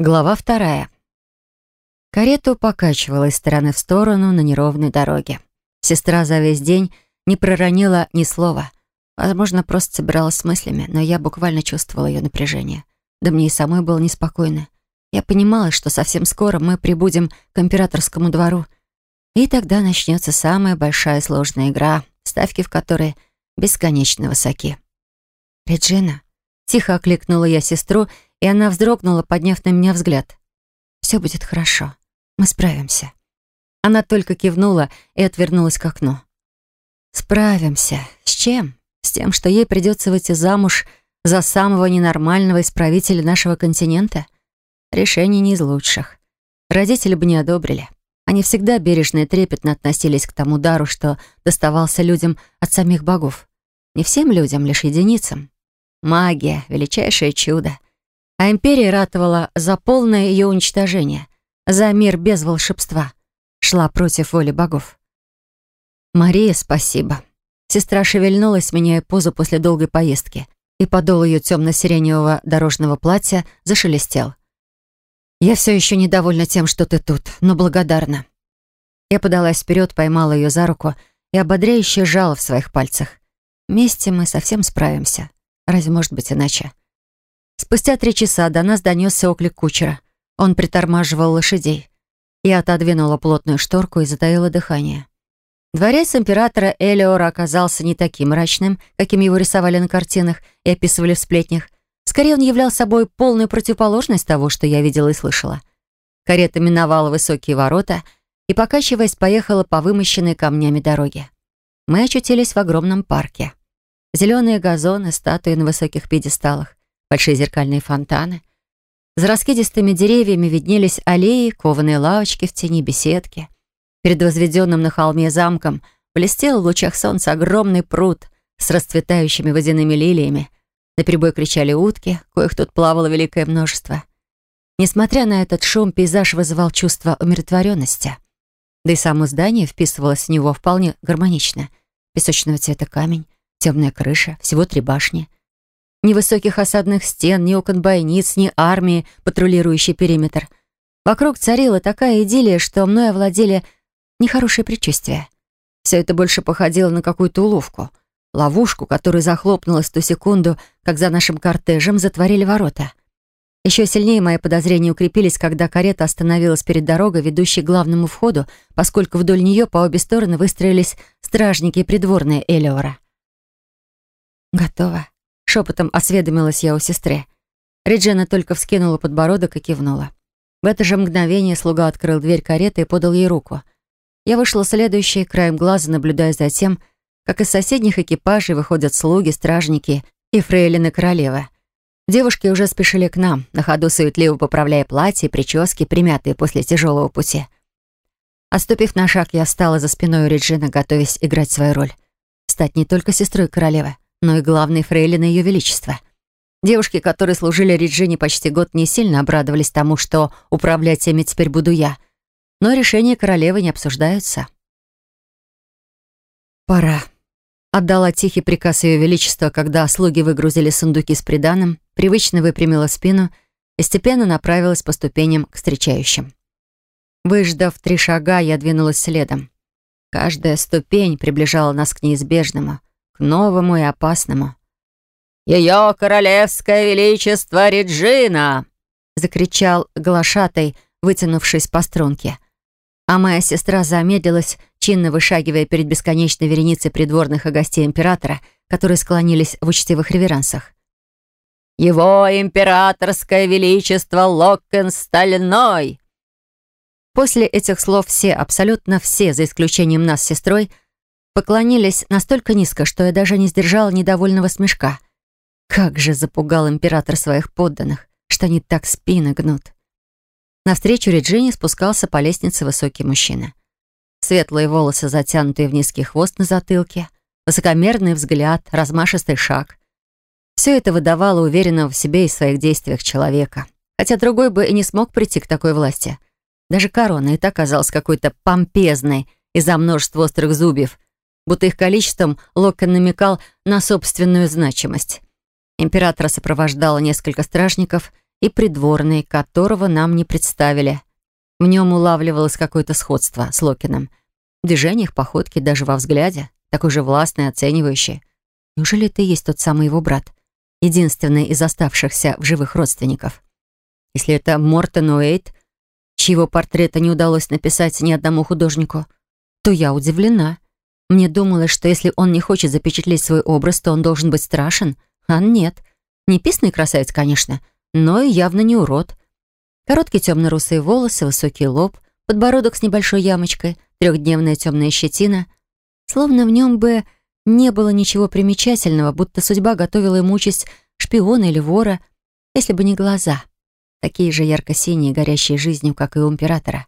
Глава вторая. Карету покачивала из стороны в сторону на неровной дороге. Сестра за весь день не проронила ни слова. Возможно, просто собиралась с мыслями, но я буквально чувствовала ее напряжение. Да мне и самой было неспокойно. Я понимала, что совсем скоро мы прибудем к императорскому двору, и тогда начнется самая большая сложная игра, ставки в которой бесконечно высоки. «Реджина», — тихо окликнула я сестру и она вздрогнула, подняв на меня взгляд. «Все будет хорошо. Мы справимся». Она только кивнула и отвернулась к окну. «Справимся. С чем? С тем, что ей придется выйти замуж за самого ненормального исправителя нашего континента? Решение не из лучших. Родители бы не одобрили. Они всегда бережно и трепетно относились к тому дару, что доставался людям от самих богов. Не всем людям, лишь единицам. Магия — величайшее чудо а империя ратовала за полное ее уничтожение, за мир без волшебства, шла против воли богов. «Мария, спасибо». Сестра шевельнулась, меняя позу после долгой поездки, и подол ее темно-сиреневого дорожного платья зашелестел. «Я все еще недовольна тем, что ты тут, но благодарна». Я подалась вперед, поймала ее за руку и ободряюще сжала в своих пальцах. «Вместе мы совсем справимся. Разве может быть иначе?» Спустя три часа до нас донесся оклик кучера. Он притормаживал лошадей. Я отодвинула плотную шторку и затаила дыхание. Дворец императора Элиора оказался не таким мрачным, каким его рисовали на картинах и описывали в сплетнях. Скорее, он являл собой полную противоположность того, что я видела и слышала. Карета миновала высокие ворота и, покачиваясь, поехала по вымощенной камнями дороге. Мы очутились в огромном парке. Зеленые газоны, статуи на высоких пьедесталах большие зеркальные фонтаны. За раскидистыми деревьями виднелись аллеи, кованые лавочки в тени беседки. Перед возведенным на холме замком блестел в лучах солнца огромный пруд с расцветающими водяными лилиями. На перебой кричали утки, коих тут плавало великое множество. Несмотря на этот шум, пейзаж вызывал чувство умиротворенности. Да и само здание вписывалось в него вполне гармонично. Песочного цвета камень, темная крыша, всего три башни — ни высоких осадных стен, ни окон бойниц, ни армии, патрулирующей периметр. Вокруг царила такая идиллия, что мной овладели нехорошие предчувствия. Все это больше походило на какую-то уловку. Ловушку, которая захлопнулась в ту секунду, как за нашим кортежем затворили ворота. Еще сильнее мои подозрения укрепились, когда карета остановилась перед дорогой, ведущей к главному входу, поскольку вдоль нее по обе стороны выстроились стражники и придворные Элиора. «Готово», Шепотом осведомилась я у сестры. Реджина только вскинула подбородок и кивнула. В это же мгновение слуга открыл дверь кареты и подал ей руку. Я вышла следующей, краем глаза наблюдая за тем, как из соседних экипажей выходят слуги, стражники и фрейлины королевы. Девушки уже спешили к нам, на ходу суетливо поправляя платья и прически, примятые после тяжелого пути. Оступив на шаг, я встала за спиной у Реджины, готовясь играть свою роль. Стать не только сестрой королевы, но и главной фрейлины Ее Величества. Девушки, которые служили Реджине почти год, не сильно обрадовались тому, что управлять ими теперь буду я. Но решения королевы не обсуждаются. «Пора», — отдала тихий приказ Ее Величества, когда слуги выгрузили сундуки с приданым, привычно выпрямила спину и степенно направилась по ступеням к встречающим. Выждав три шага, я двинулась следом. Каждая ступень приближала нас к неизбежному — к новому и опасному. «Ее королевское величество Реджина!» — закричал глашатай, вытянувшись по струнке. А моя сестра замедлилась, чинно вышагивая перед бесконечной вереницей придворных и гостей императора, которые склонились в учтивых реверансах. «Его императорское величество Локкен Стальной!» После этих слов все, абсолютно все, за исключением нас с сестрой, — поклонились настолько низко, что я даже не сдержала недовольного смешка. Как же запугал император своих подданных, что они так спины гнут. Навстречу Реджине спускался по лестнице высокий мужчина. Светлые волосы, затянутые в низкий хвост на затылке, высокомерный взгляд, размашистый шаг. Все это выдавало уверенного в себе и своих действиях человека. Хотя другой бы и не смог прийти к такой власти. Даже корона и так казалась какой-то помпезной из-за множества острых зубьев, будто их количеством Локон намекал на собственную значимость. Императора сопровождало несколько стражников и придворный, которого нам не представили. В нем улавливалось какое-то сходство с Локином. В движениях, походке, даже во взгляде, такой же властный, оценивающий. Неужели это есть тот самый его брат? Единственный из оставшихся в живых родственников. Если это Мортон Уэйт, чьего портрета не удалось написать ни одному художнику, то я удивлена. Мне думалось, что если он не хочет запечатлеть свой образ, то он должен быть страшен. А нет. Не писный красавец, конечно, но и явно не урод. Короткие темно-русые волосы, высокий лоб, подбородок с небольшой ямочкой, трехдневная темная щетина. Словно в нем бы не было ничего примечательного, будто судьба готовила ему участь шпиона или вора, если бы не глаза такие же ярко-синие, горящие жизнью, как и у императора.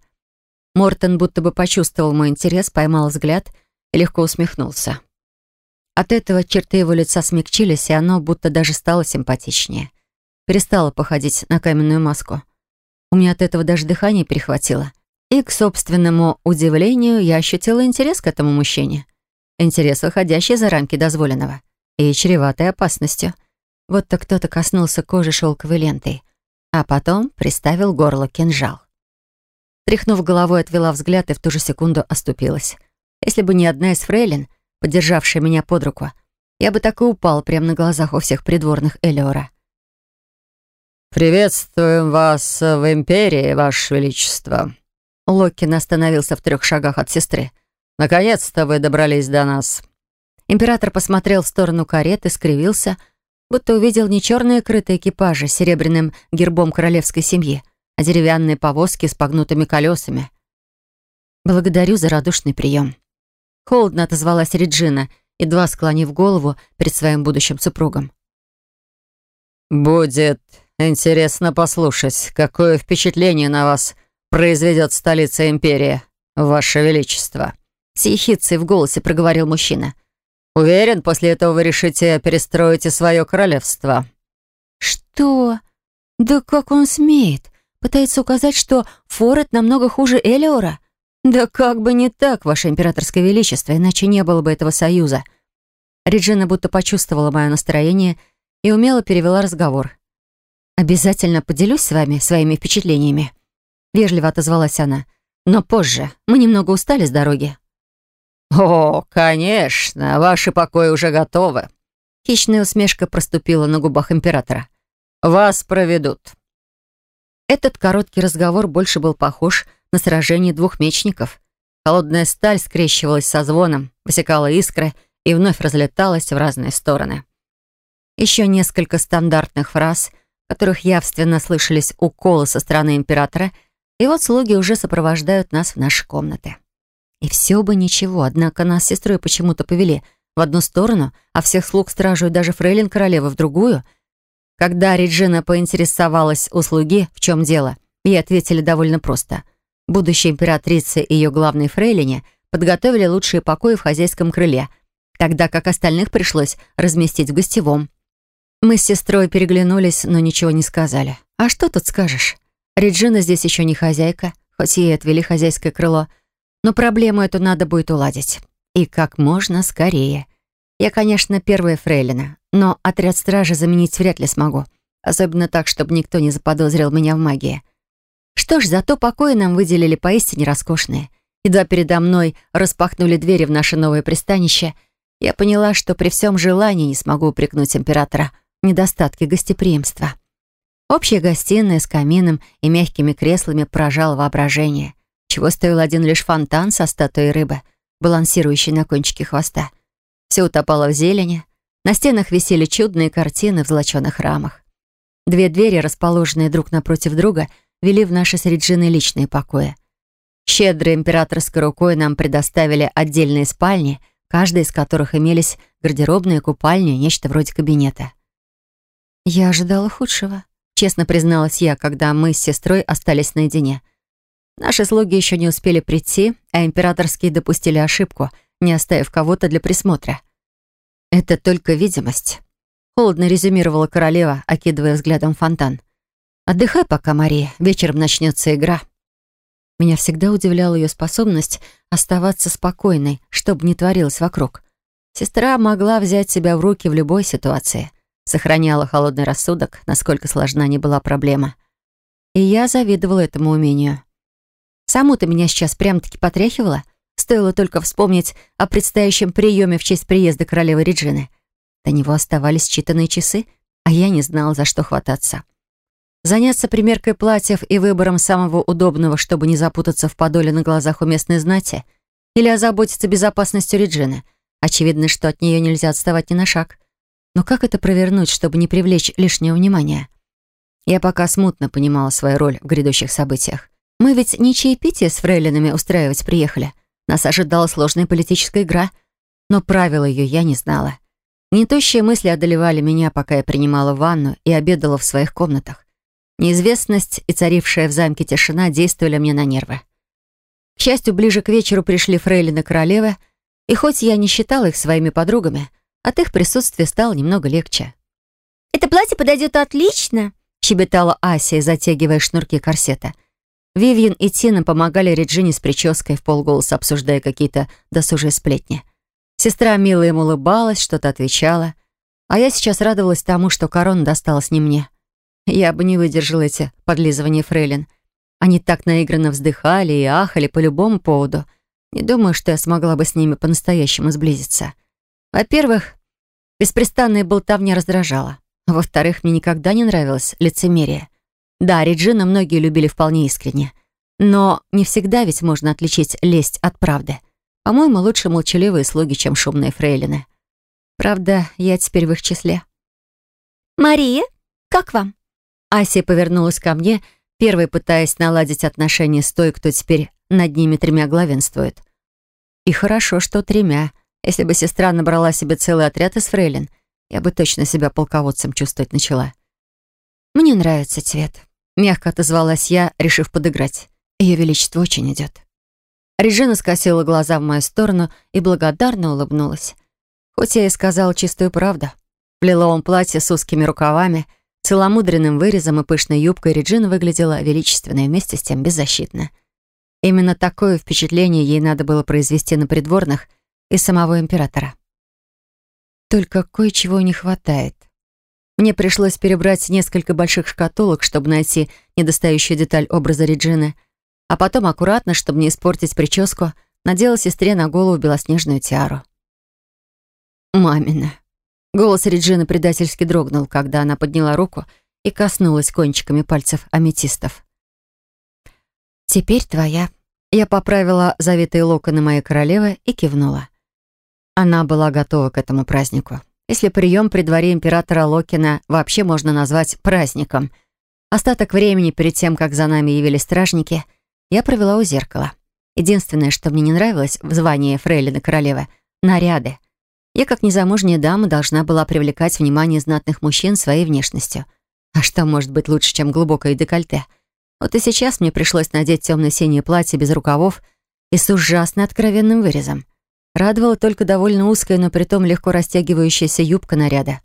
Мортон будто бы почувствовал мой интерес, поймал взгляд легко усмехнулся. От этого черты его лица смягчились, и оно будто даже стало симпатичнее. Перестало походить на каменную маску. У меня от этого даже дыхание перехватило. И, к собственному удивлению, я ощутила интерес к этому мужчине. Интерес, выходящий за рамки дозволенного. И чреватой опасностью. Вот то кто-то коснулся кожи шелковой лентой а потом приставил горло кинжал. Тряхнув головой, отвела взгляд и в ту же секунду оступилась. Если бы не одна из фрейлин, поддержавшая меня под руку, я бы так и упал прямо на глазах у всех придворных Элеора. «Приветствуем вас в Империи, Ваше Величество!» Локкин остановился в трех шагах от сестры. «Наконец-то вы добрались до нас!» Император посмотрел в сторону кареты, скривился — будто увидел не черные крытые экипажи с серебряным гербом королевской семьи, а деревянные повозки с погнутыми колесами. «Благодарю за радушный прием». Холодно отозвалась Реджина, едва склонив голову перед своим будущим супругом. «Будет интересно послушать, какое впечатление на вас произведет столица империи, Ваше Величество», с ехицей в голосе проговорил мужчина – Уверен, после этого вы решите перестроить и свое королевство». «Что? Да как он смеет? Пытается указать, что Форет намного хуже Элеора? Да как бы не так, ваше императорское величество, иначе не было бы этого союза». Реджина будто почувствовала мое настроение и умело перевела разговор. «Обязательно поделюсь с вами своими впечатлениями», — вежливо отозвалась она. «Но позже. Мы немного устали с дороги». «О, конечно, ваши покои уже готовы». Хищная усмешка проступила на губах императора. «Вас проведут». Этот короткий разговор больше был похож на сражение двух мечников. Холодная сталь скрещивалась со звоном, высекала искры и вновь разлеталась в разные стороны. Еще несколько стандартных фраз, которых явственно слышались уколы со стороны императора, и вот слуги уже сопровождают нас в наши комнаты. И все бы ничего, однако нас с сестрой почему-то повели в одну сторону, а всех слуг стражу и даже фрейлин королевы в другую. Когда Реджина поинтересовалась у слуги, в чем дело, ей ответили довольно просто. Будущая императрица и ее главной фрейлине подготовили лучшие покои в хозяйском крыле, тогда как остальных пришлось разместить в гостевом. Мы с сестрой переглянулись, но ничего не сказали. А что тут скажешь? Реджина здесь еще не хозяйка, хоть ей отвели хозяйское крыло — но проблему эту надо будет уладить. И как можно скорее. Я, конечно, первая фрейлина, но отряд стражи заменить вряд ли смогу. Особенно так, чтобы никто не заподозрил меня в магии. Что ж, зато покои нам выделили поистине роскошные. Едва передо мной распахнули двери в наше новое пристанище, я поняла, что при всем желании не смогу упрекнуть императора в недостатке гостеприимства. Общая гостиная с камином и мягкими креслами поражала воображение чего стоил один лишь фонтан со статуей рыбы, балансирующей на кончике хвоста. Все утопало в зелени, на стенах висели чудные картины в золоченых рамах. Две двери, расположенные друг напротив друга, вели в наши с Реджиной личные покои. Щедрой императорской рукой нам предоставили отдельные спальни, каждая из которых имелись гардеробная, купальня и нечто вроде кабинета. Я ожидала худшего, честно призналась я, когда мы с сестрой остались наедине — Наши слуги еще не успели прийти, а императорские допустили ошибку, не оставив кого-то для присмотра. «Это только видимость», — холодно резюмировала королева, окидывая взглядом фонтан. «Отдыхай пока, Мария, вечером начнется игра». Меня всегда удивляла ее способность оставаться спокойной, что бы ни творилось вокруг. Сестра могла взять себя в руки в любой ситуации. сохраняла холодный рассудок, насколько сложна не была проблема. И я завидовала этому умению. Саму-то меня сейчас прям-таки потряхивала. Стоило только вспомнить о предстоящем приеме в честь приезда королевы Реджины. До него оставались считанные часы, а я не знала, за что хвататься. Заняться примеркой платьев и выбором самого удобного, чтобы не запутаться в подоле на глазах у местной знати, или озаботиться безопасностью Реджины. Очевидно, что от нее нельзя отставать ни на шаг. Но как это провернуть, чтобы не привлечь лишнего внимания? Я пока смутно понимала свою роль в грядущих событиях. Мы ведь не чаепитие с фрейлинами устраивать приехали. Нас ожидала сложная политическая игра, но правила ее я не знала. Гнетущие мысли одолевали меня, пока я принимала ванну и обедала в своих комнатах. Неизвестность и царившая в замке тишина действовали мне на нервы. К счастью, ближе к вечеру пришли фрейлины королевы, и хоть я не считала их своими подругами, от их присутствия стало немного легче. «Это платье подойдет отлично», — щебетала Ася, затягивая шнурки корсета. Вивьен и Тина помогали Реджине с прической, в полголоса обсуждая какие-то досужие сплетни. Сестра мило им улыбалась, что-то отвечала, а я сейчас радовалась тому, что корона досталась не мне. Я бы не выдержала эти подлизывания фрейлин. Они так наигранно вздыхали и ахали по любому поводу. Не думаю, что я смогла бы с ними по-настоящему сблизиться. Во-первых, Беспрестанная болтовня раздражала. Во-вторых, мне никогда не нравилось лицемерие. Да, Реджина многие любили вполне искренне. Но не всегда ведь можно отличить лесть от правды. По-моему, лучше молчаливые слуги, чем шумные фрейлины. Правда, я теперь в их числе. «Мария, как вам?» Ася повернулась ко мне, первой пытаясь наладить отношения с той, кто теперь над ними тремя главенствует. И хорошо, что тремя — если бы сестра набрала себе целый отряд из фрейлин, я бы точно себя полководцем чувствовать начала. «Мне нравится цвет», — мягко отозвалась я, решив подыграть. Ее величество очень идет. Режина скосила глаза в мою сторону и благодарно улыбнулась. Хоть я и сказала чистую правду. В лиловом платье с узкими рукавами, целомудренным вырезом и пышной юбкой Реджина выглядела величественно и вместе с тем беззащитно. Именно такое впечатление ей надо было произвести на придворных, и самого императора. Только кое-чего не хватает. Мне пришлось перебрать несколько больших шкатулок, чтобы найти недостающую деталь образа Реджины, а потом аккуратно, чтобы не испортить прическу, надела сестре на голову белоснежную тиару. «Мамина». Голос Реджины предательски дрогнул, когда она подняла руку и коснулась кончиками пальцев аметистов. «Теперь твоя». Я поправила завитые локоны моей королевы и кивнула. Она была готова к этому празднику. Если прием при дворе императора Локина вообще можно назвать праздником. Остаток времени перед тем, как за нами явились стражники, я провела у зеркала. Единственное, что мне не нравилось в звании фрейлины королевы — наряды. Я, как незамужняя дама, должна была привлекать внимание знатных мужчин своей внешностью. А что может быть лучше, чем глубокое декольте? Вот и сейчас мне пришлось надеть темно-синее платье без рукавов и с ужасно откровенным вырезом. Радовала только довольно узкая, но притом легко растягивающаяся юбка наряда.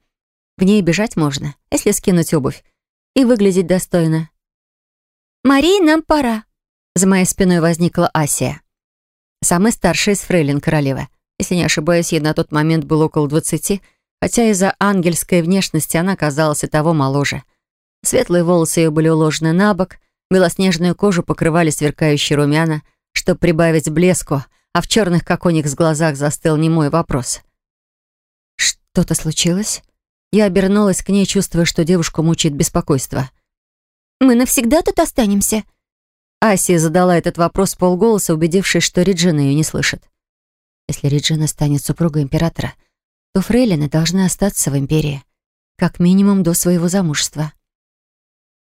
В ней бежать можно, если скинуть обувь, и выглядеть достойно. «Мария, нам пора», — за моей спиной возникла Асия. Самая старшая из фрейлин королевы. Если не ошибаюсь, ей на тот момент было около двадцати, хотя из-за ангельской внешности она казалась и того моложе. Светлые волосы ее были уложены на бок, белоснежную кожу покрывали сверкающие румяна, чтобы прибавить блеску — а в черных, как оникс, глазах застыл немой вопрос. «Что-то случилось?» Я обернулась к ней, чувствуя, что девушку мучает беспокойство. «Мы навсегда тут останемся?» Асия задала этот вопрос полголоса, убедившись, что Реджина ее не слышит. «Если Реджина станет супругой императора, то фрейлины должны остаться в империи, как минимум до своего замужества».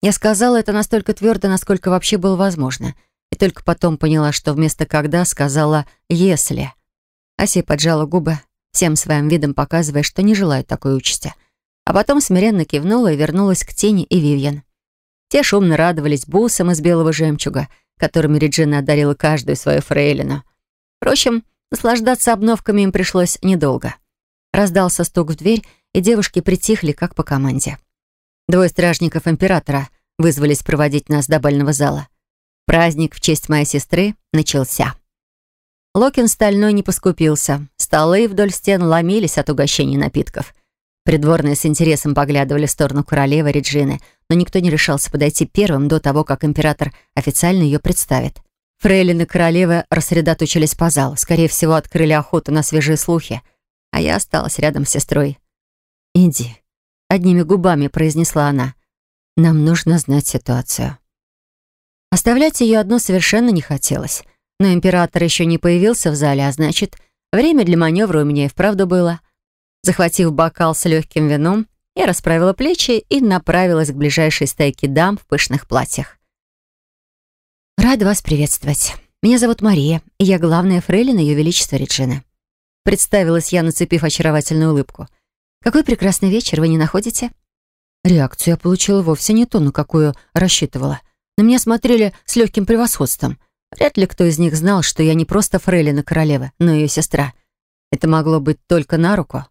Я сказала это настолько твердо, насколько вообще было возможно — и только потом поняла, что вместо «когда» сказала «если». Ася поджала губы, всем своим видом показывая, что не желает такой участи. А потом смиренно кивнула и вернулась к Тени и Вивьен. Те шумно радовались бусам из белого жемчуга, которыми Реджина одарила каждую свою фрейлину. Впрочем, наслаждаться обновками им пришлось недолго. Раздался стук в дверь, и девушки притихли, как по команде. Двое стражников императора вызвались проводить нас до бального зала. Праздник в честь моей сестры начался. Локин стальной не поскупился. Столы вдоль стен ломились от угощений напитков. Придворные с интересом поглядывали в сторону королевы Реджины, но никто не решался подойти первым до того, как император официально ее представит. Фрейлины королевы рассредоточились по залу, скорее всего, открыли охоту на свежие слухи, а я осталась рядом с сестрой. «Иди», — одними губами произнесла она. «Нам нужно знать ситуацию». Оставлять ее одну совершенно не хотелось, но император еще не появился в зале, а значит, время для маневра у меня и вправду было. Захватив бокал с легким вином, я расправила плечи и направилась к ближайшей стайке дам в пышных платьях. «Рада вас приветствовать. Меня зовут Мария, и я главная фрейлина Ее Величества Реджины». Представилась я, нацепив очаровательную улыбку. «Какой прекрасный вечер вы не находите?» Реакцию я получила вовсе не ту, на какую рассчитывала. На меня смотрели с легким превосходством. Вряд ли кто из них знал, что я не просто фрейлина королевы, но ее сестра. Это могло быть только на руку.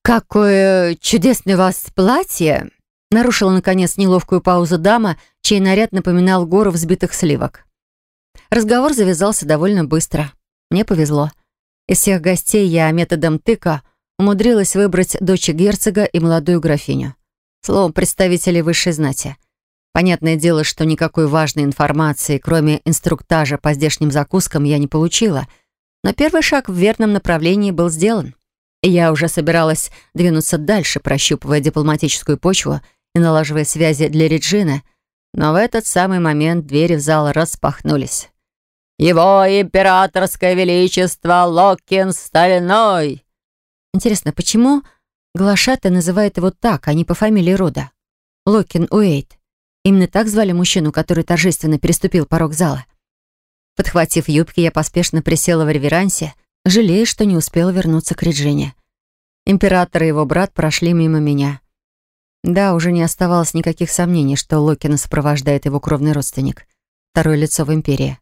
«Какое чудесное у вас платье!» Нарушила, наконец, неловкую паузу дама, чей наряд напоминал гору взбитых сливок. Разговор завязался довольно быстро. Мне повезло. Из всех гостей я методом тыка умудрилась выбрать дочь герцога и молодую графиню. Словом, представителей высшей знати. Понятное дело, что никакой важной информации, кроме инструктажа по здешним закускам, я не получила. Но первый шаг в верном направлении был сделан. Я уже собиралась двинуться дальше, прощупывая дипломатическую почву и налаживая связи для Реджины, но в этот самый момент двери в зал распахнулись. «Его императорское величество Локкин Стальной!» Интересно, почему Глашата называет его так, а не по фамилии рода? Локкин Уэйт. Именно так звали мужчину, который торжественно переступил порог зала. Подхватив юбки, я поспешно присела в реверансе, жалея, что не успела вернуться к Реджине. Император и его брат прошли мимо меня. Да, уже не оставалось никаких сомнений, что Локина сопровождает его кровный родственник. Второе лицо в Империи.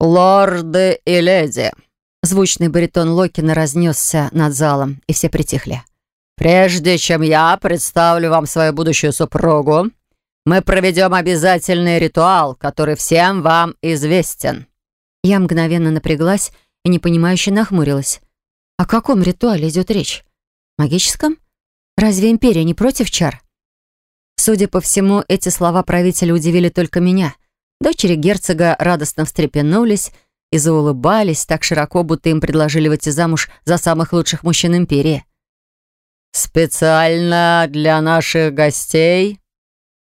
«Лорды и леди!» Звучный баритон Локина разнесся над залом, и все притихли. «Прежде чем я представлю вам свою будущую супругу, мы проведем обязательный ритуал, который всем вам известен». Я мгновенно напряглась и непонимающе нахмурилась. О каком ритуале идет речь? Магическом? Разве Империя не против чар? Судя по всему, эти слова правителя удивили только меня. Дочери герцога радостно встрепенулись и заулыбались так широко, будто им предложили выйти замуж за самых лучших мужчин Империи. «Специально для наших гостей?»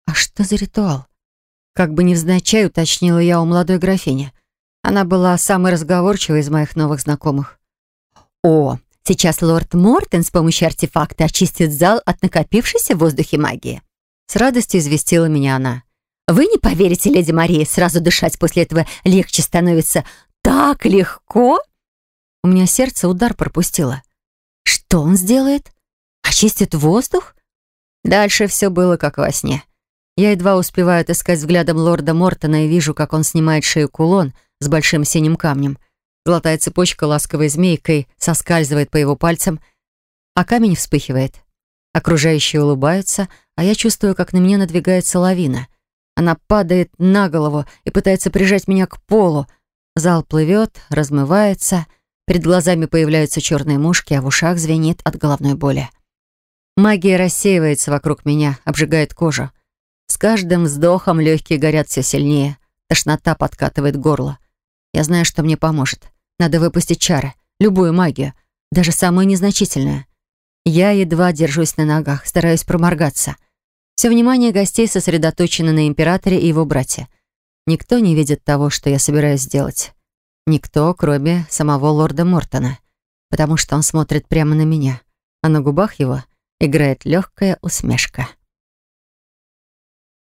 «А что за ритуал?» Как бы невзначай уточнила я у молодой графини. Она была самой разговорчивой из моих новых знакомых. «О, сейчас лорд Мортен с помощью артефакта очистит зал от накопившейся в воздухе магии». С радостью известила меня она. «Вы не поверите, леди Мария, сразу дышать после этого легче становится. Так легко!» У меня сердце удар пропустило. «Что он сделает? Очистит воздух?» Дальше все было как во сне. Я едва успеваю отыскать взглядом лорда Мортона и вижу, как он снимает шею кулон с большим синим камнем — Золотая цепочка ласковой змейкой соскальзывает по его пальцам, а камень вспыхивает. Окружающие улыбаются, а я чувствую, как на меня надвигается лавина. Она падает на голову и пытается прижать меня к полу. Зал плывет, размывается, перед глазами появляются черные мушки, а в ушах звенит от головной боли. Магия рассеивается вокруг меня, обжигает кожу. С каждым вздохом легкие горят все сильнее. Тошнота подкатывает горло. Я знаю, что мне поможет. Надо выпустить чары, любую магию, даже самую незначительную. Я едва держусь на ногах, стараюсь проморгаться. Все внимание гостей сосредоточено на императоре и его брате. Никто не видит того, что я собираюсь сделать. Никто, кроме самого лорда Мортона, потому что он смотрит прямо на меня, а на губах его играет легкая усмешка.